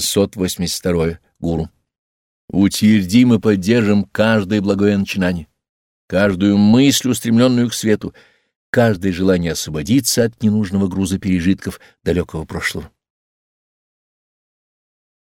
682. Гуру. Утвердим и поддержим каждое благое начинание, каждую мысль, устремленную к свету, каждое желание освободиться от ненужного груза пережитков далекого прошлого.